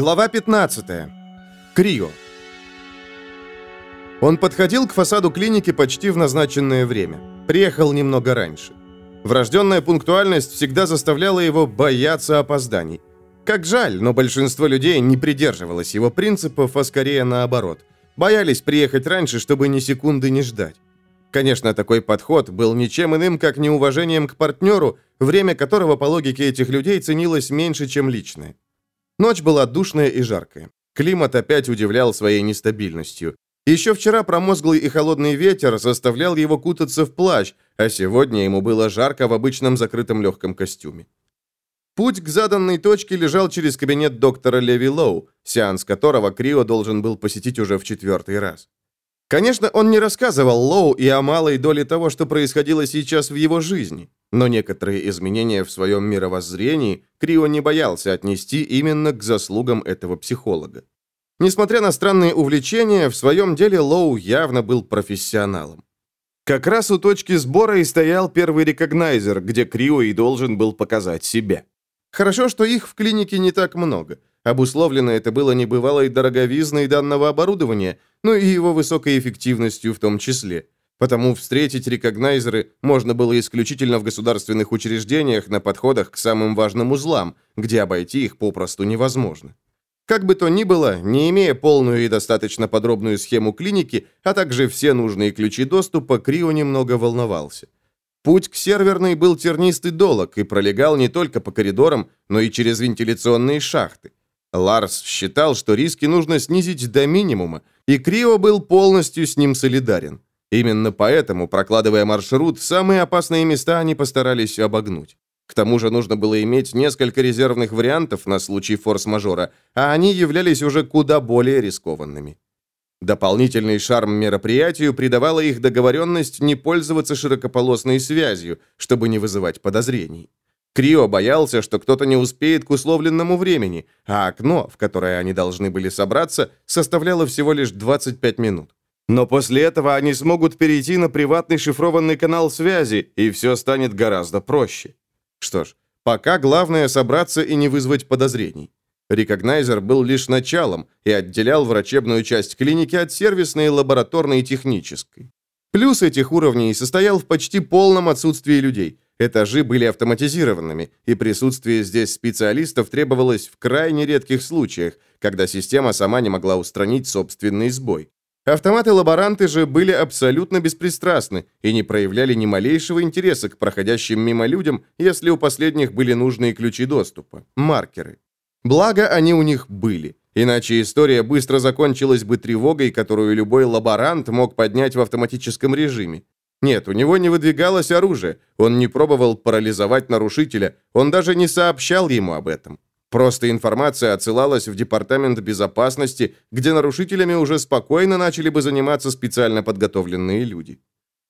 Глава 15. Крио. Он подходил к фасаду клиники почти в назначенное время. Приехал немного раньше. Врожденная пунктуальность всегда заставляла его бояться опозданий. Как жаль, но большинство людей не придерживалось его принципов, а скорее наоборот. Боялись приехать раньше, чтобы ни секунды не ждать. Конечно, такой подход был ничем иным, как неуважением к партнеру, время которого по логике этих людей ценилось меньше, чем личное. Ночь была душная и жаркая. Климат опять удивлял своей нестабильностью. Еще вчера промозглый и холодный ветер заставлял его кутаться в плащ, а сегодня ему было жарко в обычном закрытом легком костюме. Путь к заданной точке лежал через кабинет доктора Леви Лоу, сеанс которого Крио должен был посетить уже в четвертый раз. Конечно, он не рассказывал Лоу и о малой доле того, что происходило сейчас в его жизни. Но некоторые изменения в своем мировоззрении Крио не боялся отнести именно к заслугам этого психолога. Несмотря на странные увлечения, в своем деле Лоу явно был профессионалом. Как раз у точки сбора и стоял первый рекогнайзер, где Крио и должен был показать себя. Хорошо, что их в клинике не так много. Обусловлено это было небывалой дороговизной данного оборудования, но и его высокой эффективностью в том числе – Потому встретить рекогнайзеры можно было исключительно в государственных учреждениях на подходах к самым важным узлам, где обойти их попросту невозможно. Как бы то ни было, не имея полную и достаточно подробную схему клиники, а также все нужные ключи доступа, Крио немного волновался. Путь к серверной был тернистый долог и пролегал не только по коридорам, но и через вентиляционные шахты. Ларс считал, что риски нужно снизить до минимума, и Крио был полностью с ним солидарен. Именно поэтому, прокладывая маршрут, самые опасные места они постарались обогнуть. К тому же нужно было иметь несколько резервных вариантов на случай форс-мажора, а они являлись уже куда более рискованными. Дополнительный шарм мероприятию придавала их договоренность не пользоваться широкополосной связью, чтобы не вызывать подозрений. Крио боялся, что кто-то не успеет к условленному времени, а окно, в которое они должны были собраться, составляло всего лишь 25 минут. Но после этого они смогут перейти на приватный шифрованный канал связи, и все станет гораздо проще. Что ж, пока главное собраться и не вызвать подозрений. Рекогнайзер был лишь началом и отделял врачебную часть клиники от сервисной, лабораторной и технической. Плюс этих уровней состоял в почти полном отсутствии людей. Этажи были автоматизированными, и присутствие здесь специалистов требовалось в крайне редких случаях, когда система сама не могла устранить собственный сбой. Автоматы-лаборанты же были абсолютно беспристрастны и не проявляли ни малейшего интереса к проходящим мимо людям, если у последних были нужные ключи доступа – маркеры. Благо, они у них были. Иначе история быстро закончилась бы тревогой, которую любой лаборант мог поднять в автоматическом режиме. Нет, у него не выдвигалось оружие, он не пробовал парализовать нарушителя, он даже не сообщал ему об этом. Просто информация отсылалась в Департамент безопасности, где нарушителями уже спокойно начали бы заниматься специально подготовленные люди.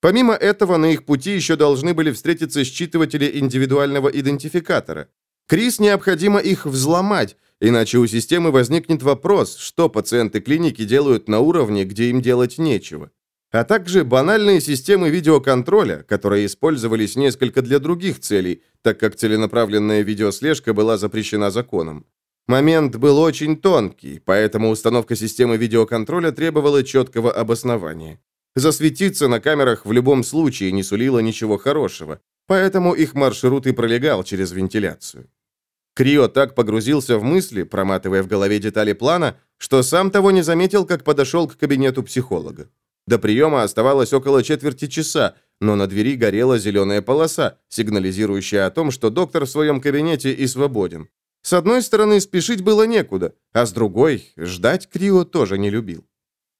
Помимо этого, на их пути еще должны были встретиться считыватели индивидуального идентификатора. Крис необходимо их взломать, иначе у системы возникнет вопрос, что пациенты клиники делают на уровне, где им делать нечего а также банальные системы видеоконтроля, которые использовались несколько для других целей, так как целенаправленная видеослежка была запрещена законом. Момент был очень тонкий, поэтому установка системы видеоконтроля требовала четкого обоснования. Засветиться на камерах в любом случае не сулило ничего хорошего, поэтому их маршрут и пролегал через вентиляцию. Крио так погрузился в мысли, проматывая в голове детали плана, что сам того не заметил, как подошел к кабинету психолога. До приема оставалось около четверти часа, но на двери горела зеленая полоса, сигнализирующая о том, что доктор в своем кабинете и свободен. С одной стороны, спешить было некуда, а с другой, ждать Крио тоже не любил.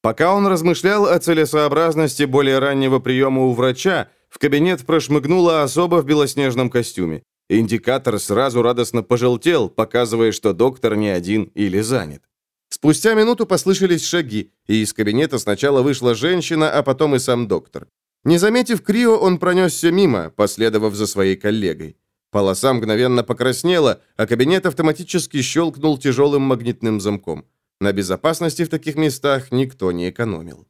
Пока он размышлял о целесообразности более раннего приема у врача, в кабинет прошмыгнула особо в белоснежном костюме. Индикатор сразу радостно пожелтел, показывая, что доктор не один или занят. Спустя минуту послышались шаги, и из кабинета сначала вышла женщина, а потом и сам доктор. Не заметив Крио, он пронесся мимо, последовав за своей коллегой. Полоса мгновенно покраснела, а кабинет автоматически щелкнул тяжелым магнитным замком. На безопасности в таких местах никто не экономил.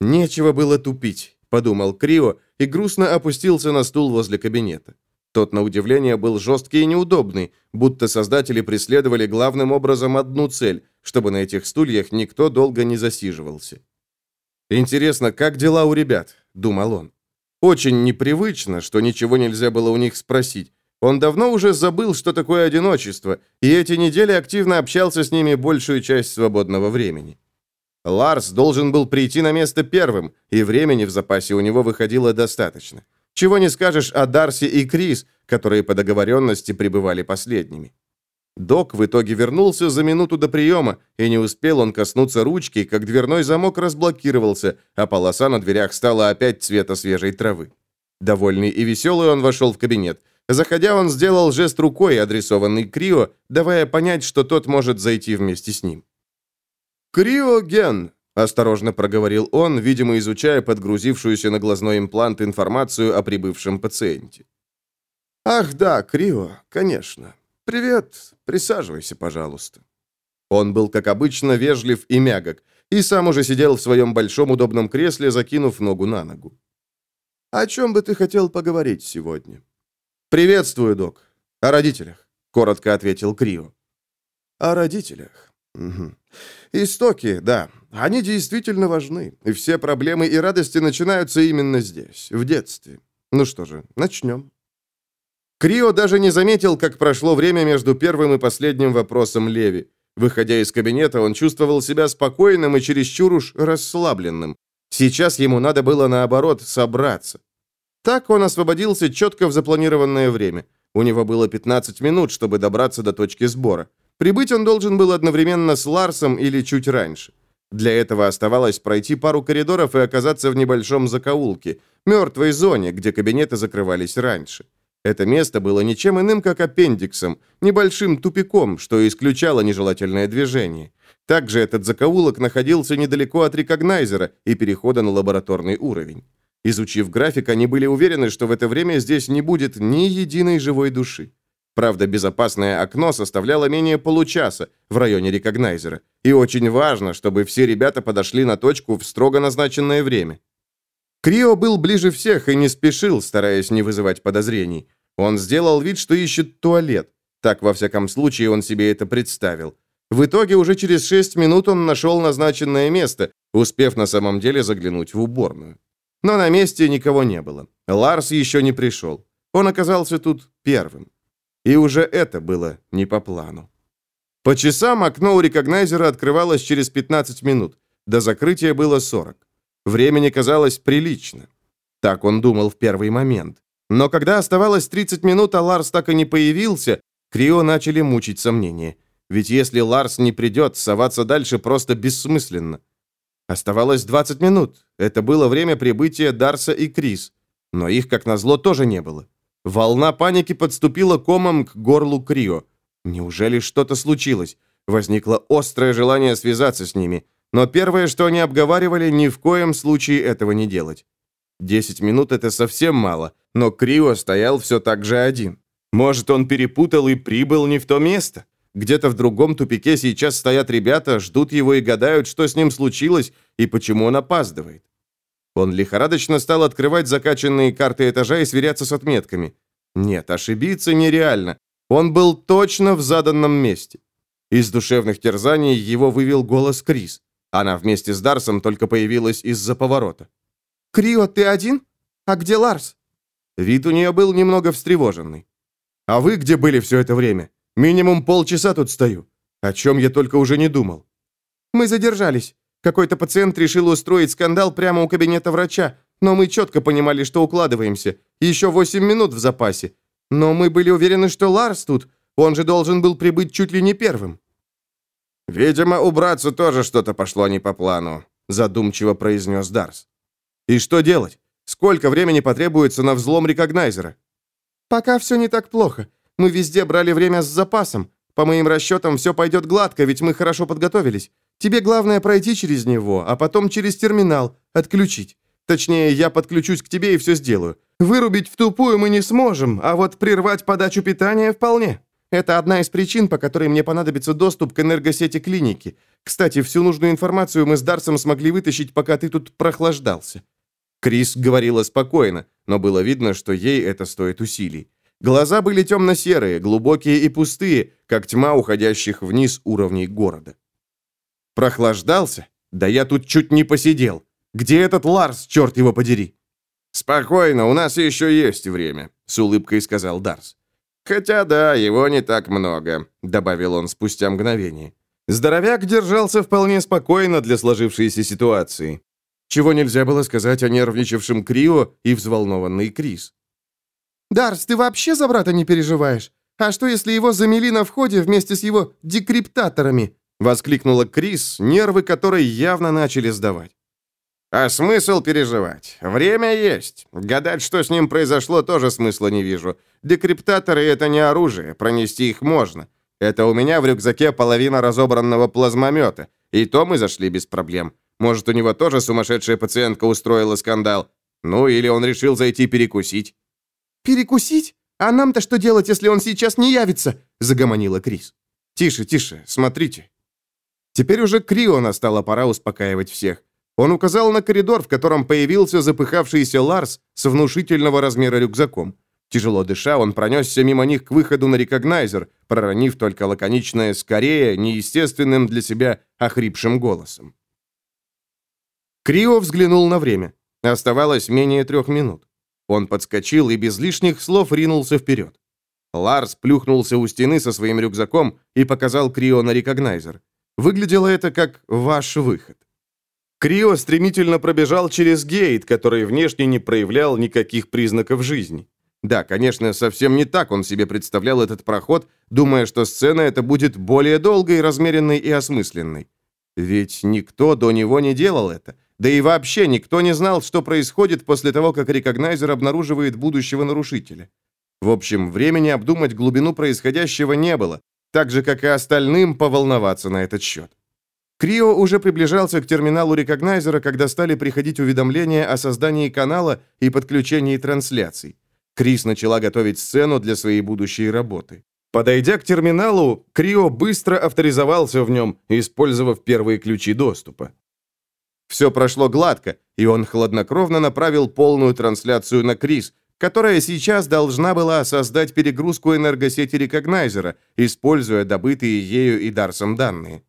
«Нечего было тупить», — подумал Крио и грустно опустился на стул возле кабинета. Тот, на удивление, был жесткий и неудобный, будто создатели преследовали главным образом одну цель, чтобы на этих стульях никто долго не засиживался. «Интересно, как дела у ребят?» — думал он. Очень непривычно, что ничего нельзя было у них спросить. Он давно уже забыл, что такое одиночество, и эти недели активно общался с ними большую часть свободного времени. Ларс должен был прийти на место первым, и времени в запасе у него выходило достаточно. Чего не скажешь о Дарси и Крис, которые по договоренности пребывали последними. Док в итоге вернулся за минуту до приема, и не успел он коснуться ручки, как дверной замок разблокировался, а полоса на дверях стала опять цвета свежей травы. Довольный и веселый он вошел в кабинет. Заходя, он сделал жест рукой, адресованный Крио, давая понять, что тот может зайти вместе с ним. «Криоген», — осторожно проговорил он, видимо, изучая подгрузившуюся на глазной имплант информацию о прибывшем пациенте. «Ах да, Крио, конечно. Привет, присаживайся, пожалуйста». Он был, как обычно, вежлив и мягок, и сам уже сидел в своем большом удобном кресле, закинув ногу на ногу. «О чем бы ты хотел поговорить сегодня?» «Приветствую, док. О родителях», — коротко ответил Крио. «О родителях. Угу. Истоки, да, они действительно важны, и все проблемы и радости начинаются именно здесь, в детстве. Ну что же, начнем. Крио даже не заметил, как прошло время между первым и последним вопросом Леви. Выходя из кабинета, он чувствовал себя спокойным и чересчур уж расслабленным. Сейчас ему надо было, наоборот, собраться. Так он освободился четко в запланированное время. У него было 15 минут, чтобы добраться до точки сбора. Прибыть он должен был одновременно с Ларсом или чуть раньше. Для этого оставалось пройти пару коридоров и оказаться в небольшом закоулке, мертвой зоне, где кабинеты закрывались раньше. Это место было ничем иным, как аппендиксом, небольшим тупиком, что исключало нежелательное движение. Также этот закоулок находился недалеко от рекогнайзера и перехода на лабораторный уровень. Изучив график, они были уверены, что в это время здесь не будет ни единой живой души. Правда, безопасное окно составляло менее получаса в районе рекогнайзера. И очень важно, чтобы все ребята подошли на точку в строго назначенное время. Крио был ближе всех и не спешил, стараясь не вызывать подозрений. Он сделал вид, что ищет туалет. Так, во всяком случае, он себе это представил. В итоге уже через шесть минут он нашел назначенное место, успев на самом деле заглянуть в уборную. Но на месте никого не было. Ларс еще не пришел. Он оказался тут первым. И уже это было не по плану. По часам окно у рекогнайзера открывалось через 15 минут. До закрытия было 40. Времени казалось прилично. Так он думал в первый момент. Но когда оставалось 30 минут, а Ларс так и не появился, Крио начали мучить сомнения. Ведь если Ларс не придет, соваться дальше просто бессмысленно. Оставалось 20 минут. Это было время прибытия Дарса и Крис. Но их, как назло, тоже не было. Волна паники подступила комом к горлу Крио. Неужели что-то случилось? Возникло острое желание связаться с ними. Но первое, что они обговаривали, ни в коем случае этого не делать. Десять минут — это совсем мало, но Крио стоял все так же один. Может, он перепутал и прибыл не в то место? Где-то в другом тупике сейчас стоят ребята, ждут его и гадают, что с ним случилось и почему он опаздывает. Он лихорадочно стал открывать закачанные карты этажа и сверяться с отметками. Нет, ошибиться нереально. Он был точно в заданном месте. Из душевных терзаний его вывел голос Крис. Она вместе с Дарсом только появилась из-за поворота. «Крио, ты один? А где Ларс?» Вид у нее был немного встревоженный. «А вы где были все это время? Минимум полчаса тут стою. О чем я только уже не думал». «Мы задержались. Какой-то пациент решил устроить скандал прямо у кабинета врача, но мы четко понимали, что укладываемся. Еще восемь минут в запасе. Но мы были уверены, что Ларс тут. Он же должен был прибыть чуть ли не первым». «Видимо, убраться тоже что-то пошло не по плану», задумчиво произнес Дарс. «И что делать? Сколько времени потребуется на взлом рекогнайзера?» «Пока все не так плохо. Мы везде брали время с запасом. По моим расчетам, все пойдет гладко, ведь мы хорошо подготовились. Тебе главное пройти через него, а потом через терминал, отключить. Точнее, я подключусь к тебе и все сделаю. Вырубить в тупую мы не сможем, а вот прервать подачу питания вполне. Это одна из причин, по которой мне понадобится доступ к энергосети клиники. Кстати, всю нужную информацию мы с Дарсом смогли вытащить, пока ты тут прохлаждался». Крис говорила спокойно, но было видно, что ей это стоит усилий. Глаза были темно-серые, глубокие и пустые, как тьма уходящих вниз уровней города. Прохлаждался? Да я тут чуть не посидел. Где этот Ларс, черт его подери? «Спокойно, у нас еще есть время», — с улыбкой сказал Дарс. «Хотя да, его не так много», — добавил он спустя мгновение. Здоровяк держался вполне спокойно для сложившейся ситуации. Чего нельзя было сказать о нервничавшем Крио и взволнованный Крис. «Дарс, ты вообще за брата не переживаешь? А что, если его замели на входе вместе с его декриптаторами?» Воскликнула Крис, нервы которой явно начали сдавать. «А смысл переживать? Время есть. Гадать, что с ним произошло, тоже смысла не вижу. Декриптаторы — это не оружие, пронести их можно. Это у меня в рюкзаке половина разобранного плазмомета, и то мы зашли без проблем. Может, у него тоже сумасшедшая пациентка устроила скандал? Ну, или он решил зайти перекусить?» «Перекусить? А нам-то что делать, если он сейчас не явится?» — загомонила Крис. «Тише, тише, смотрите». Теперь уже Крио настала пора успокаивать всех. Он указал на коридор, в котором появился запыхавшийся Ларс с внушительного размера рюкзаком. Тяжело дыша, он пронесся мимо них к выходу на рекогнайзер, проронив только лаконичное «скорее», неестественным для себя охрипшим голосом. Крио взглянул на время. Оставалось менее трех минут. Он подскочил и без лишних слов ринулся вперед. Ларс плюхнулся у стены со своим рюкзаком и показал Крио на рекогнайзер. Выглядело это как «ваш выход». Крио стремительно пробежал через гейт, который внешне не проявлял никаких признаков жизни. Да, конечно, совсем не так он себе представлял этот проход, думая, что сцена эта будет более долгой, размеренной и осмысленной. Ведь никто до него не делал это. Да и вообще никто не знал, что происходит после того, как рекогнайзер обнаруживает будущего нарушителя. В общем, времени обдумать глубину происходящего не было, так же, как и остальным поволноваться на этот счет. Крио уже приближался к терминалу рекогнайзера, когда стали приходить уведомления о создании канала и подключении трансляций. Крис начала готовить сцену для своей будущей работы. Подойдя к терминалу, Крио быстро авторизовался в нем, использовав первые ключи доступа. Все прошло гладко, и он хладнокровно направил полную трансляцию на Крис, которая сейчас должна была создать перегрузку энергосети рекогнайзера, используя добытые ею и Дарсом данные.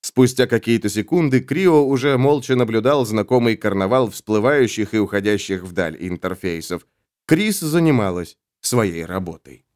Спустя какие-то секунды Крио уже молча наблюдал знакомый карнавал всплывающих и уходящих вдаль интерфейсов. Крис занималась своей работой.